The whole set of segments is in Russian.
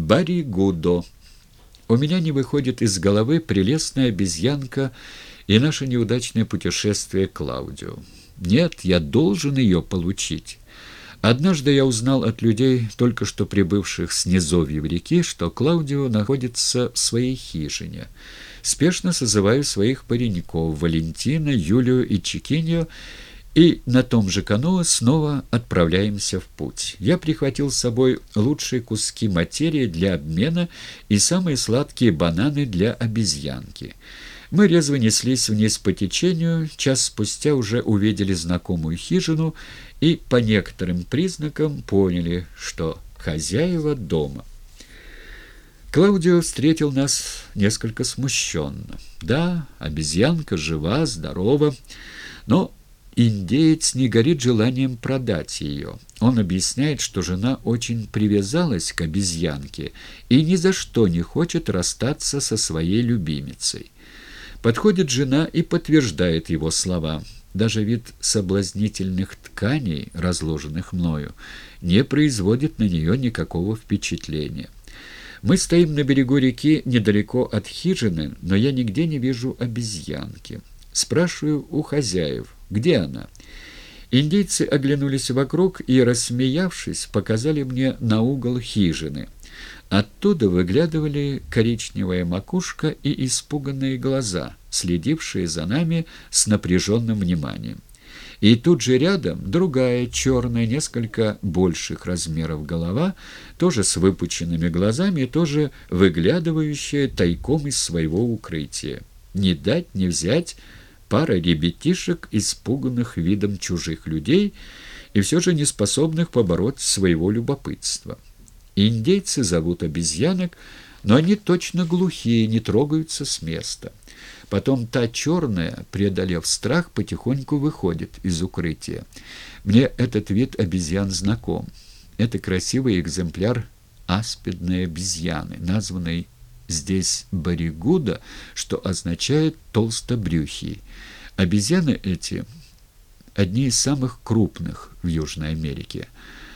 Баригудо. У меня не выходит из головы прелестная обезьянка и наше неудачное путешествие Клаудио. Нет, я должен ее получить. Однажды я узнал от людей, только что прибывших с низовьев реки, что Клаудио находится в своей хижине. Спешно созываю своих пареньков Валентина, Юлию и Чикинью, и на том же каноэ снова отправляемся в путь. Я прихватил с собой лучшие куски материи для обмена и самые сладкие бананы для обезьянки. Мы резво неслись вниз по течению, час спустя уже увидели знакомую хижину и по некоторым признакам поняли, что хозяева дома. Клаудио встретил нас несколько смущенно. Да, обезьянка жива, здорова, но индеец не горит желанием продать ее. Он объясняет, что жена очень привязалась к обезьянке и ни за что не хочет расстаться со своей любимицей. Подходит жена и подтверждает его слова. Даже вид соблазнительных тканей, разложенных мною, не производит на нее никакого впечатления. Мы стоим на берегу реки недалеко от хижины, но я нигде не вижу обезьянки. Спрашиваю у хозяев, где она? Индейцы оглянулись вокруг и, рассмеявшись, показали мне на угол хижины – Оттуда выглядывали коричневая макушка и испуганные глаза, следившие за нами с напряженным вниманием. И тут же рядом другая черная, несколько больших размеров голова, тоже с выпученными глазами, тоже выглядывающая тайком из своего укрытия. Не дать, не взять пара ребятишек, испуганных видом чужих людей и все же не способных побороть своего любопытства. Индейцы зовут обезьянок, но они точно глухие, не трогаются с места. Потом та черная, преодолев страх, потихоньку выходит из укрытия. Мне этот вид обезьян знаком. Это красивый экземпляр аспидной обезьяны, названной здесь баригуда, что означает толстобрюхий. Обезьяны эти одни из самых крупных в Южной Америке.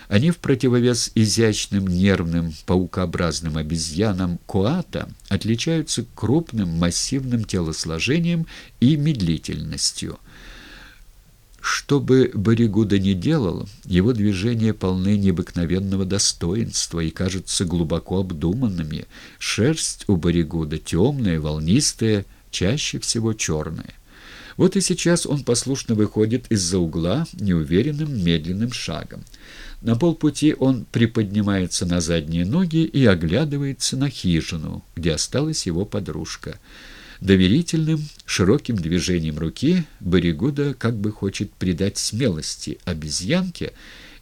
Они в противовес изящным нервным паукообразным обезьянам коата отличаются крупным массивным телосложением и медлительностью. Что бы Боригуда ни делал, его движения полны необыкновенного достоинства и кажутся глубоко обдуманными. Шерсть у Боригуда темная, волнистая, чаще всего черная. Вот и сейчас он послушно выходит из-за угла неуверенным медленным шагом. На полпути он приподнимается на задние ноги и оглядывается на хижину, где осталась его подружка. Доверительным, широким движением руки Баригуда как бы хочет придать смелости обезьянке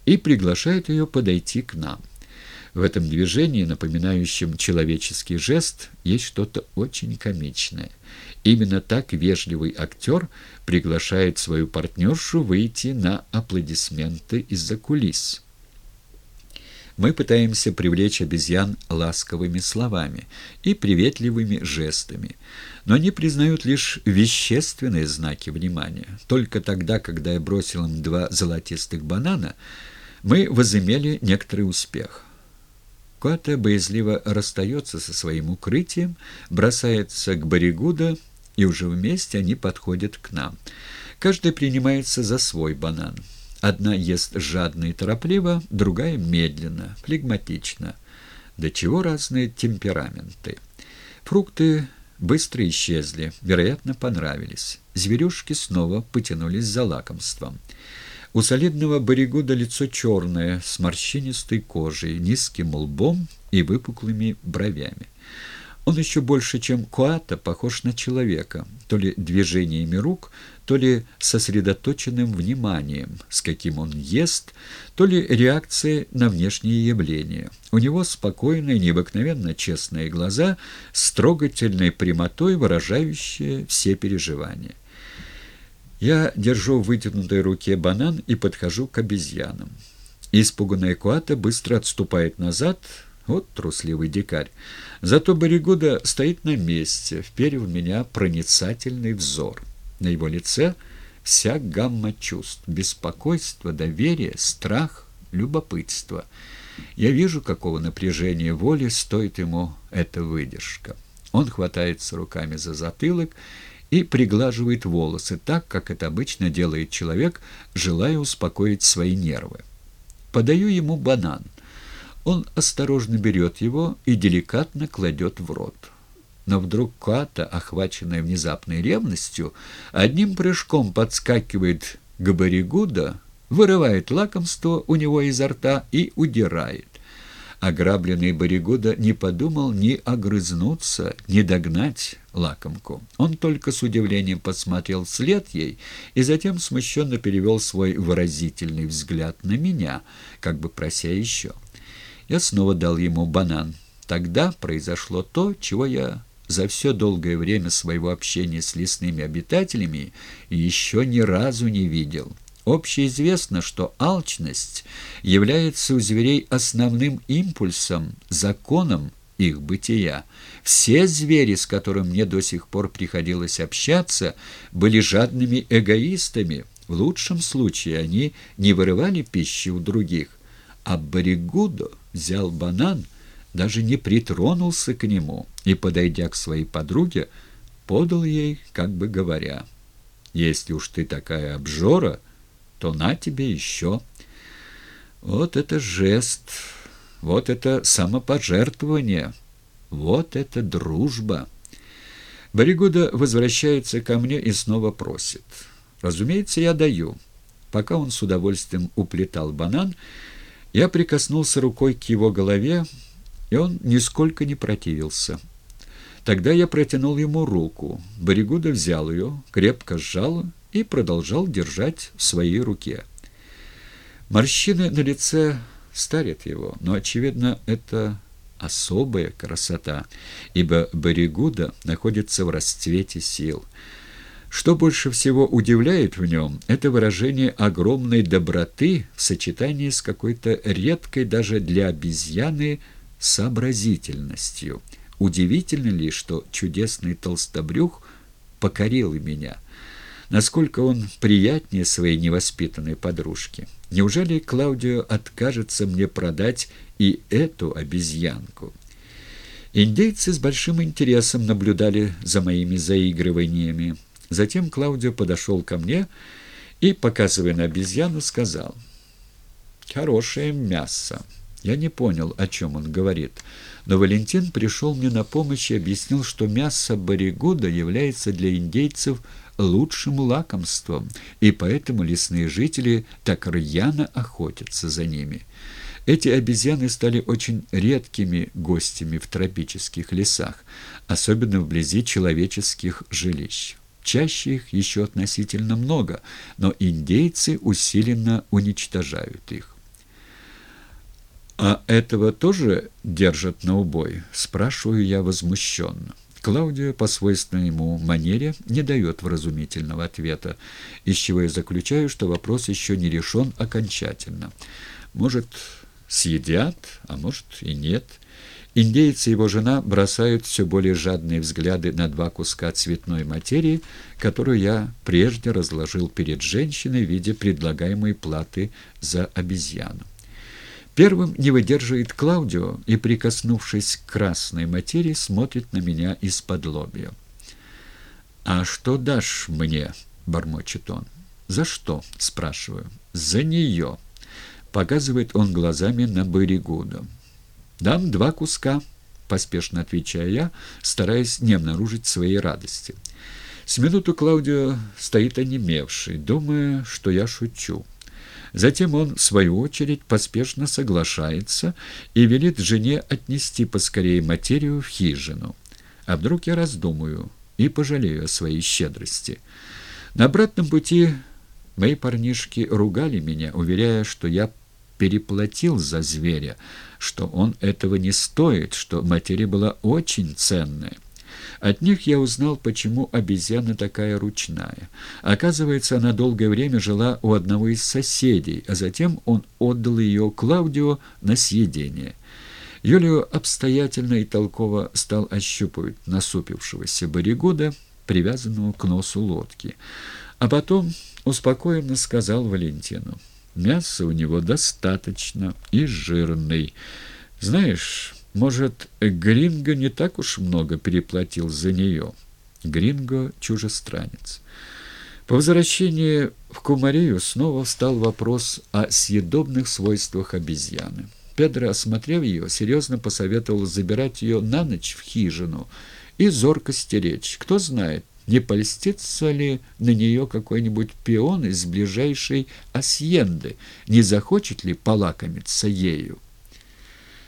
и приглашает ее подойти к нам. В этом движении, напоминающем человеческий жест, есть что-то очень комичное. Именно так вежливый актер приглашает свою партнершу выйти на аплодисменты из-за кулис. Мы пытаемся привлечь обезьян ласковыми словами и приветливыми жестами, но они признают лишь вещественные знаки внимания. Только тогда, когда я бросил им два золотистых банана, мы возымели некоторый успех. Кота боязливо расстается со своим укрытием, бросается к Баригуда, и уже вместе они подходят к нам. Каждый принимается за свой банан. Одна ест жадно и торопливо, другая медленно, флегматично. До чего разные темпераменты. Фрукты быстро исчезли, вероятно, понравились. Зверюшки снова потянулись за лакомством. У солидного Боригуда лицо черное, с морщинистой кожей, низким лбом и выпуклыми бровями. Он еще больше, чем Куата, похож на человека, то ли движениями рук, то ли сосредоточенным вниманием, с каким он ест, то ли реакцией на внешние явления. У него спокойные, необыкновенно честные глаза с трогательной прямотой, выражающие все переживания. Я держу в вытянутой руке банан и подхожу к обезьянам. Испуганная Куата быстро отступает назад. Вот трусливый дикарь. Зато Боригуда стоит на месте, вперев в меня проницательный взор. На его лице вся гамма чувств. Беспокойство, доверие, страх, любопытство. Я вижу, какого напряжения воли стоит ему эта выдержка. Он хватается руками за затылок и приглаживает волосы так, как это обычно делает человек, желая успокоить свои нервы. Подаю ему банан. Он осторожно берет его и деликатно кладет в рот. Но вдруг Ката, охваченная внезапной ревностью, одним прыжком подскакивает к Баригуда, вырывает лакомство у него изо рта и удирает. Ограбленный Боригуда не подумал ни огрызнуться, ни догнать лакомку. Он только с удивлением посмотрел вслед ей и затем смущенно перевел свой выразительный взгляд на меня, как бы прося еще. Я снова дал ему банан. Тогда произошло то, чего я за все долгое время своего общения с лесными обитателями еще ни разу не видел. Общеизвестно, что алчность является у зверей основным импульсом, законом их бытия. Все звери, с которыми мне до сих пор приходилось общаться, были жадными эгоистами. В лучшем случае они не вырывали пищи у других, а Баригудо взял банан, даже не притронулся к нему и, подойдя к своей подруге, подал ей, как бы говоря, «Если уж ты такая обжора, — то на тебе еще. Вот это жест, вот это самопожертвование, вот это дружба. Боригуда возвращается ко мне и снова просит. Разумеется, я даю. Пока он с удовольствием уплетал банан, я прикоснулся рукой к его голове, и он нисколько не противился. Тогда я протянул ему руку. Боригуда взял ее, крепко сжал и продолжал держать в своей руке. Морщины на лице старят его, но, очевидно, это особая красота, ибо Баригуда находится в расцвете сил. Что больше всего удивляет в нем, это выражение огромной доброты в сочетании с какой-то редкой даже для обезьяны сообразительностью. Удивительно ли, что чудесный толстобрюх покорил меня – насколько он приятнее своей невоспитанной подружки. Неужели Клаудио откажется мне продать и эту обезьянку? Индейцы с большим интересом наблюдали за моими заигрываниями. Затем Клаудио подошел ко мне и, показывая на обезьяну, сказал «Хорошее мясо». Я не понял, о чем он говорит, но Валентин пришел мне на помощь и объяснил, что мясо баригуда является для индейцев лучшим лакомством, и поэтому лесные жители так рьяно охотятся за ними. Эти обезьяны стали очень редкими гостями в тропических лесах, особенно вблизи человеческих жилищ. Чаще их еще относительно много, но индейцы усиленно уничтожают их. «А этого тоже держат на убой?» – спрашиваю я возмущенно. Клаудио по свойственной ему манере не дает вразумительного ответа, из чего я заключаю, что вопрос еще не решен окончательно. Может, съедят, а может и нет. Индейцы и его жена бросают все более жадные взгляды на два куска цветной материи, которую я прежде разложил перед женщиной в виде предлагаемой платы за обезьяну. Первым не выдерживает Клаудио и, прикоснувшись к красной материи, смотрит на меня из-под лобья. «А что дашь мне?» — бормочет он. «За что?» — спрашиваю. «За нее!» — показывает он глазами на Баригуду. «Дам два куска», — поспешно отвечаю я, стараясь не обнаружить своей радости. С минуту Клаудио стоит онемевший, думая, что я шучу. Затем он, в свою очередь, поспешно соглашается и велит жене отнести поскорее материю в хижину. А вдруг я раздумаю и пожалею о своей щедрости. На обратном пути мои парнишки ругали меня, уверяя, что я переплатил за зверя, что он этого не стоит, что материя была очень ценная. От них я узнал, почему обезьяна такая ручная. Оказывается, она долгое время жила у одного из соседей, а затем он отдал ее Клаудио на съедение. Юлио обстоятельно и толково стал ощупывать насупившегося Боригуда, привязанного к носу лодки. А потом успокоенно сказал Валентину, Мяса у него достаточно и жирный. Знаешь, может, Гринго не так уж много переплатил за нее. Гринго — чужестранец. По возвращении в Кумарию снова встал вопрос о съедобных свойствах обезьяны. Педро, осмотрев ее, серьезно посоветовал забирать ее на ночь в хижину и зорко стеречь. Кто знает, не польстится ли на нее какой-нибудь пион из ближайшей асьенды, не захочет ли полакомиться ею.